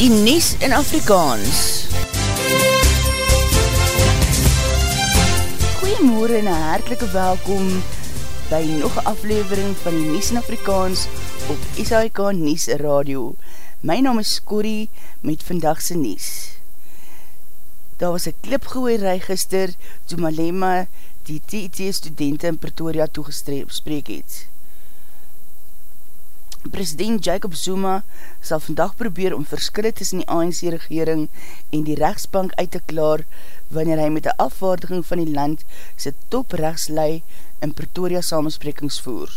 die Nies in Afrikaans. Goeiemorgen en een hartelike welkom by nog een aflevering van die Nies in Afrikaans op SAIK Nies Radio. My naam is Corrie met vandagse Nies. Daar was een klip gehoor gister toe Malema die TIT studenten in Pretoria toegespreek het. President Jacob Zuma sal vandag probeer om verskille tussen die ANC-regering en die rechtsbank uit te klaar wanneer hy met die afwaardiging van die land sy top rechtslui in Pretoria samensprekings voer.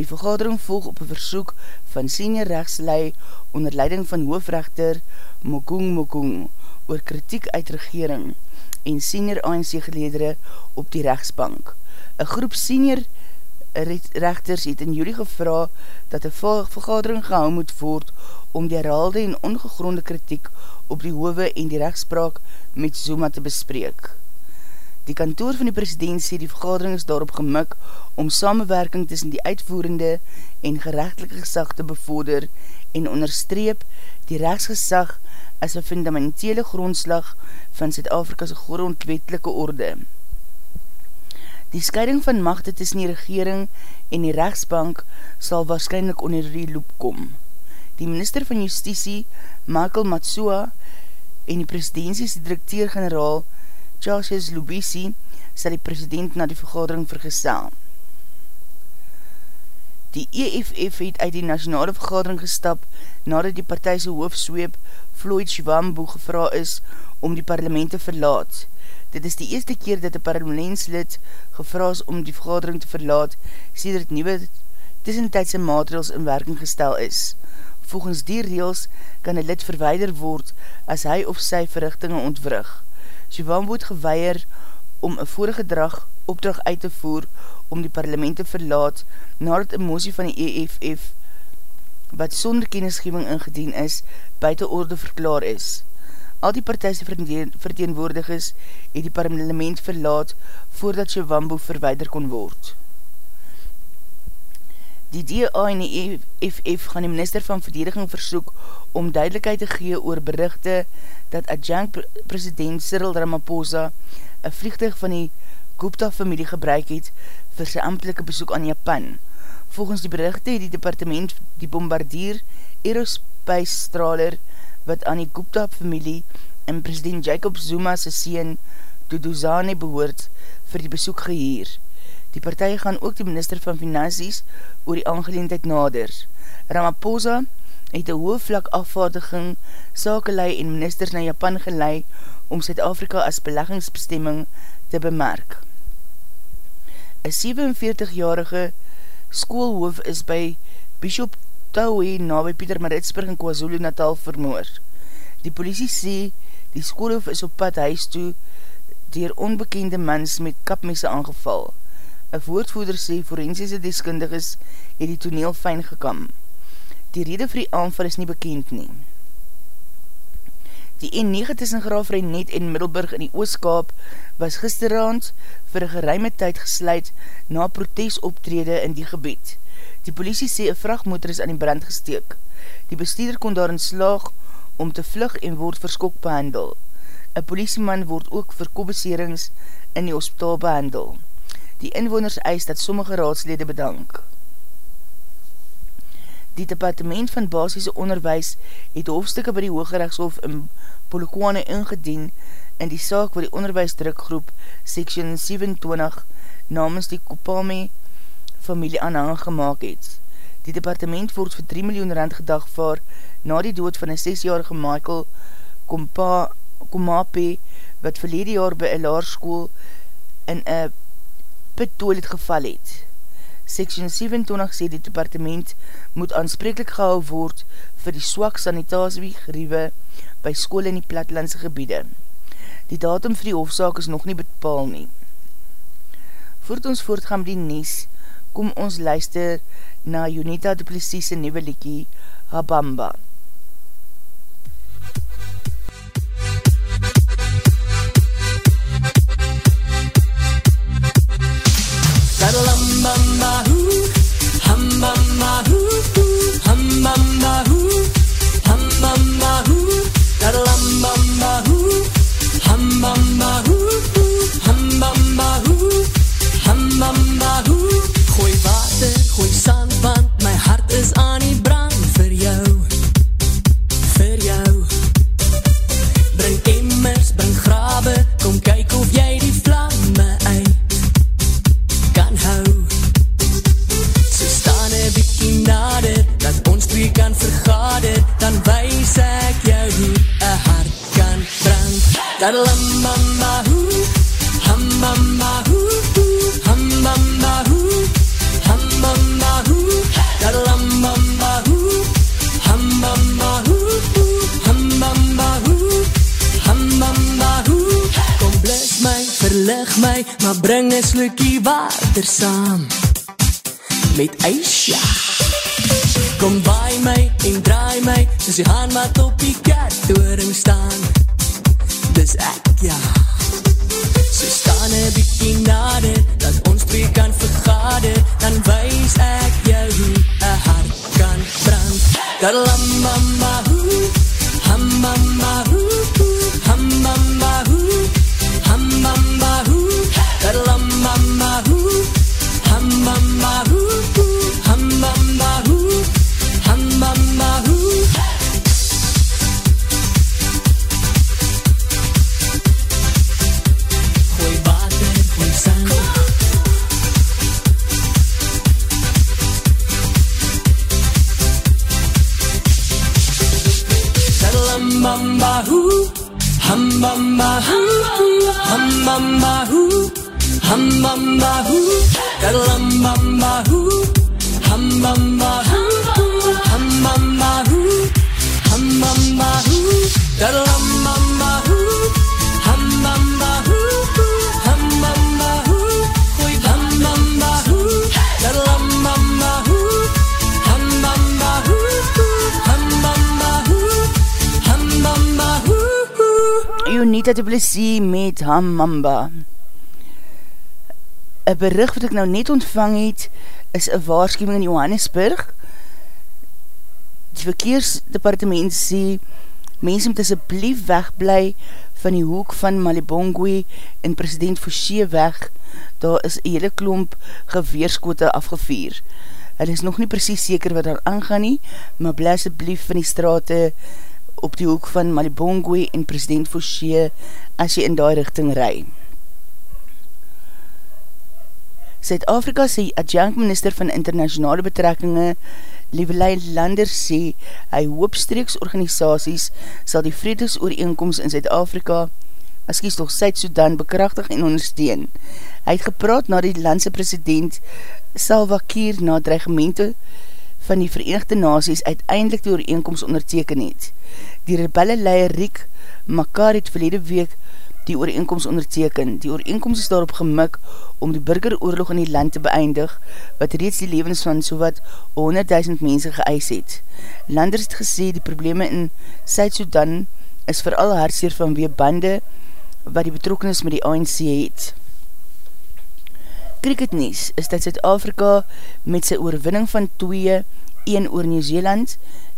Die vergadering volg op een versoek van senior rechtslui onder leiding van hoofrechter Mogung Mogung oor kritiek uit regering en senior ANC-geledere op die rechtsbank. Een groep senior rechtslui rechters het in juli gevra dat een vergadering gehou moet word om die herhaalde en ongegronde kritiek op die hove en die rechtspraak met Zuma te bespreek. Die kantoor van die president sê die vergadering is daarop gemik om samenwerking tussen die uitvoerende en gerechtelike gesag te bevorder en onderstreep die rechtsgesag as een fundamentele grondslag van Zuid-Afrika's grondwetelike orde. Die scheiding van machte tussen die regering en die rechtsbank sal waarschijnlijk onder die loop kom. Die minister van justitie, Michael Matsua, en die presidenties directeur-generaal, Charles Lubisi, sal die president na die vergadering vergesel. Die EFF het uit die nationale vergadering gestap nadat die partijse hoofsweep Floyd Shivambu gevra is om die parlement te verlaat. Dit is die eerste keer dat die parlementslid gevraas om die vergadering te verlaat, sê dat nieuwe tussentijdse maatregels in werking gestel is. Volgens die reels kan een lid verweider word as hy of sy verrichtinge ontwrig. Sivan word geweier om een vorige drag opdrag uit te voer om die parlement te verlaat nadat een motie van die EFF wat sonder kennisgeving ingedien is, buiten orde verklaar is. Al die partijse verteenwoordigers het die parlement verlaat voordat Shivambu verweider kon word. Die DA en die EFF gaan die minister van verdediging versoek om duidelijkheid te gee oor berichte dat adjunct president Cyril Ramaphosa een vliegtuig van die Gupta familie gebruik het vir sy ambtelike besoek aan Japan. Volgens die berichte het die departement die bombardier Aerospace Straler wat aan die Gupta familie en president Jacob Zuma se sien Duduzane behoort vir die besoek geheer. Die partij gaan ook die minister van Finansies oor die aangeleendheid nader. Ramaphosa het een hoog vlak afvaardiging sakelei en ministers na Japan gelei om Zuid-Afrika as beleggingsbestemming te bemerk. Een 47-jarige skoolhoof is by Bishop Taue na by Pieter Maritsburg in KwaZulu Natal vermoor. Die politie sê die skoolhoof is op pad huis toe dier onbekende mans met kapmesse aangeval. Een woordvoerder sê forensiese deskundiges het die toneel fijn gekam. Die rede vir die aanval is nie bekend nie. Die N9 tussen Graafrij Net en Middelburg in die Ooskaap was gisteravond vir een geruime tyd gesluit na protesoptrede in die gebied. Die politie sê een vrachtmotor is aan die brand gesteek. Die bestuurder kon daarin slaag om te vlug en word verskok behandel. Een politieman word ook vir kobeserings in die hospitaal behandel. Die inwoners eis dat sommige raadslede bedank. Die departement van basisse onderwijs het hoofdstukke by die Hooggerechtshof in Polokwane ingedien in die saak waar die onderwijsdrukgroep section 27 namens die Kopame familie aanhang gemaakt het. Die departement word vir 3 miljoen rand gedagvaar na die dood van een 6-jarige Michael Komape wat verlede jaar by een laarskoel in een pittoilet geval het. Section 27 sê die departement moet aansprekelijk gehou word vir die swak sanitasie geriewe by school in die platlandse gebiede. Die datum vir die hofzaak is nog nie bepaal nie. Voort ons voortgaan die nies, kom ons luister na Junita Duplessis' nieuwe liekie, Habamba. Hambamba verlig my, maar bring een slukkie water saam. Met ijsja Kom baai my en draai my, soos die haan wat op die kertoring staan. Dis ek ja. So staan een bykie nader, dat ons twee kan vergader. Dan wees ek jou hoe een hart kan brand. Kalamama Unita de Blessie met Hammamba. Een bericht wat ek nou net ontvang het, is een waarschuwing in Johannesburg. Die verkeersdepartement sê, mens moet asjeblief wegblij van die hoek van Malibongwe en president Fouché weg, daar is een hele klomp geweerskote afgevier. Het is nog nie precies seker wat daar aangaan nie, maar bly asjeblief van die strate op die hoek van Malibongwe en president Fouché as jy in die richting rij. Zuid-Afrika sê adjunct minister van internationale betrekkinge Lievelei Lander sê hy hoop streeksorganisaties sal die vredesooreenkomst in Zuid-Afrika as kies toch Zuid-Sudan bekrachtig en ondersteun. Hy het gepraat na die landse president Salva Kiir na dreigemente van die Verenigde Naties uiteindelik die ooreenkomst onderteken het. Die rebelle leier Riek Makar het verlede week die ooreenkomst onderteken. Die ooreenkomst is daarop gemik om die burgeroorlog in die land te beëindig, wat reeds die levens van sowat 100.000 mense geëis het. Landers het gesê die probleme in Zuid-Sudan is vooral hartseer van weer bande wat die betrokkenis met die ANC het. Cricket Nies is dat Zuid-Afrika met sy oorwinning van 2-1 oor Nieuw-Zeeland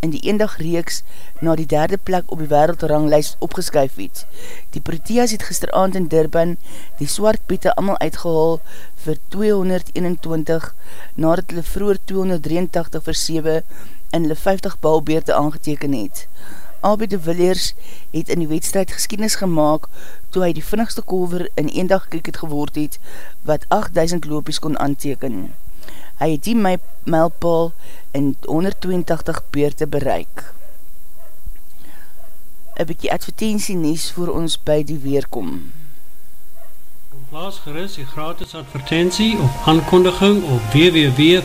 in die eendag reeks na die derde plek op die wereldranglijst opgeskuif het. Die Proteas het gisteravond in Durban die swart piete amal uitgehaal vir 221 nadat hulle vroeger 283 vir 7 in hulle 50 balbeerte aangeteken het. Albie de Villiers het in die wedstrijd geskiednis gemaakt toe hy die vinnigste kolver in eendag cricket geword het wat 8000 loopies kon aanteken. Hy het die mijlpaal in 182 beurte bereik. Een bykie advertentie nies voor ons by die weerkom. Plaas gerust die gratis advertentie of aankondiging op www.v.co.za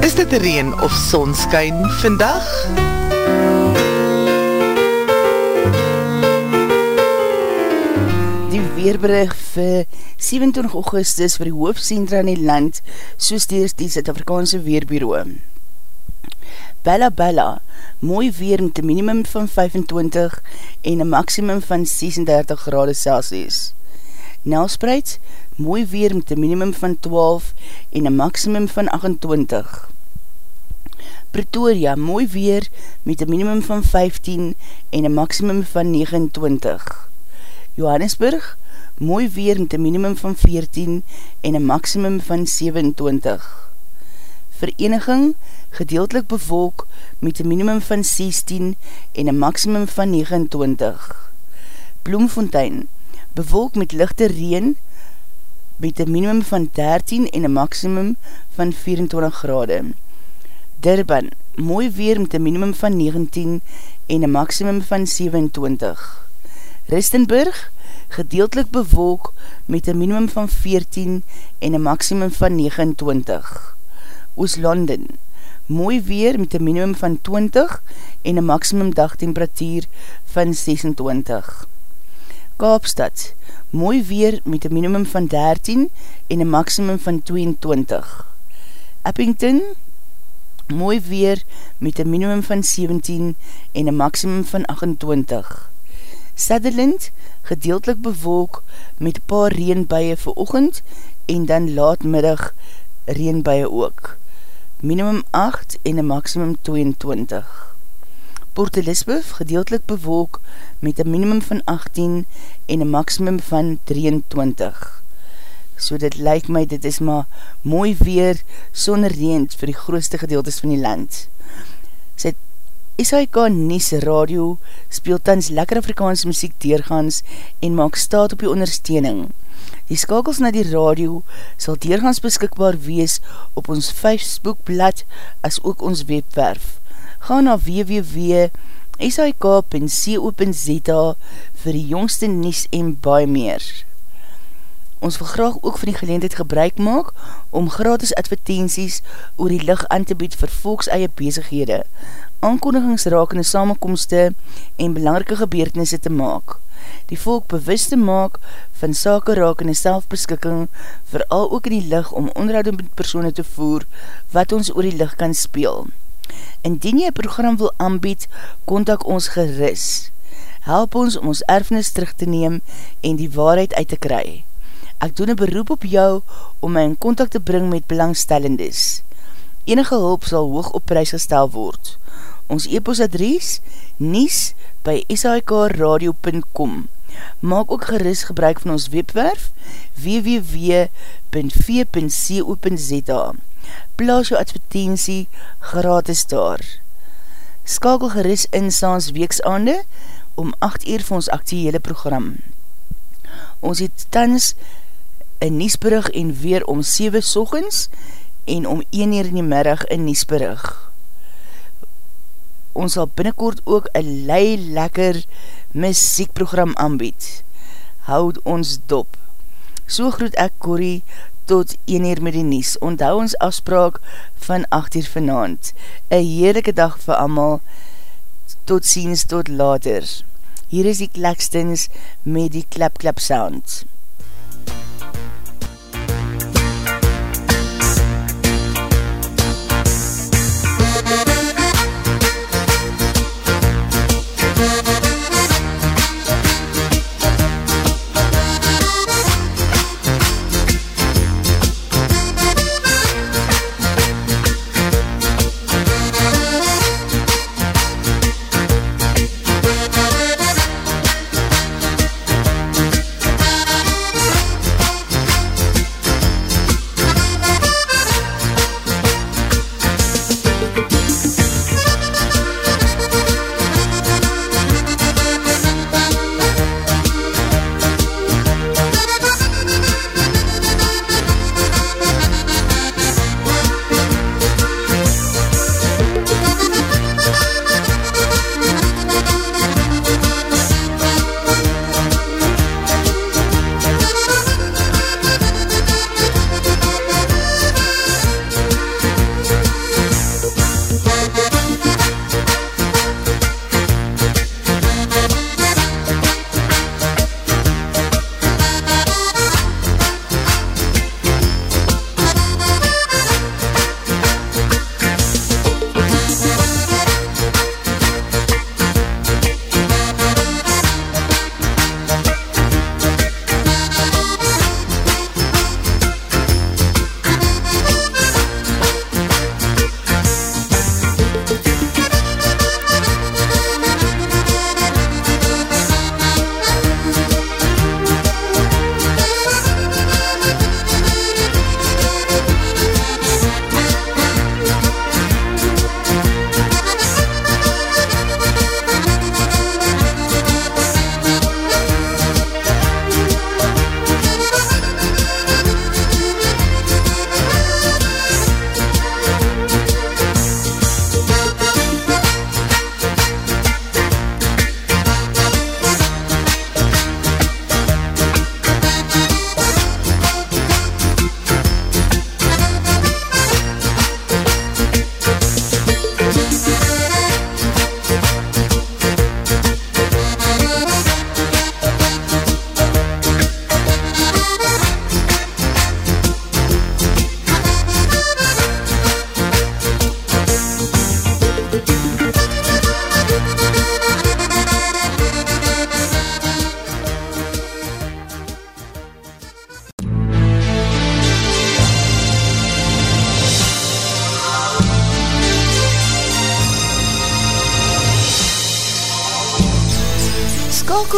Is dit reen of sonskyn vandag? Die weerberig vir 27 augustus vir die hoofdcentra in die land soos dier die Zuid-Afrikaanse Weerbureau. Bella Bella, mooi weer met een minimum van 25 en een maximum van 36 grade Celsius. Nelspreid, mooi weer met een minimum van 12 en een maximum van 28. Pretoria, mooi weer met een minimum van 15 en een maximum van 29. Johannesburg, mooi weer met een minimum van 14 en een maximum van 27. Vereniging, gedeeltelik bevolk met een minimum van 16 en een maximum van 29. Bloemfontein, bewolk met lichte reen met een minimum van 13 en een maximum van 24 grade. Durban, mooi weer met een minimum van 19 en een maximum van 27. Ristenburg, gedeeltelik bewolk met een minimum van 14 en een maximum van 29. Ooslanden, mooi weer met een minimum van 20 en een maximum dagtemperatuur van 26. Kaapstad, mooi weer met een minimum van 13 en een maximum van 22. Eppington, mooi weer met een minimum van 17 en een maximum van 28. Sutherland, gedeeltelik bewolk met paar reenbuie vir ochend en dan laatmiddag reenbuie ook. Minimum 8 en een maximum 22. Port Elizabeth gedeeltelik bewolk met een minimum van 18 en een maximum van 23. So dit lyk my, dit is maar mooi weer, sonder reend vir die grootste gedeeltes van die land. Sy SHK Nies Radio speel tans lekker Afrikaans muziek deurgaans en maak staat op die ondersteuning. Die skakels na die radio sal deurgaans beskikbaar wees op ons Facebookblad as ook ons webwerf ga na www.sik.co.za vir die jongste nies en baie meer. Ons wil graag ook van die geleendheid gebruik maak om gratis advertenties oor die licht aan te bied vir volks eie bezighede, aankondigingsrakende samenkomste en belangrike gebeurtenisse te maak. Die volk bewust te maak van sake rakende selfbeskikking, vooral ook in die licht om onderhouding met persoene te voer wat ons oor die licht kan speel. Indien jy een program wil aanbied, kontak ons geris. Help ons om ons erfenis terug te neem en die waarheid uit te kry. Ek doen een beroep op jou om my in contact te bring met belangstellendes. Enige hulp sal hoog op prijs gestel word. Ons e-posadries nies by shikradio.com Maak ook geris gebruik van ons webwerf www.v.co.za Plaas jou advertentie gratis daar. Skakel geris in saans weeksaande om 8 uur vir ons actiehele program. Ons het tans een Niesburg en weer om 7 sochens en om 1 uur in die middag in Niesburg ons sal binnenkort ook een lei lekker muziekprogram aanbied. Houd ons dop. So groet ek Corrie tot 1 uur met die nies. Onthou ons afspraak van 8 uur vanavond. Een heerlijke dag vir amal. Tot ziens, tot later. Hier is die Klekstens met die Klap Klap Sound.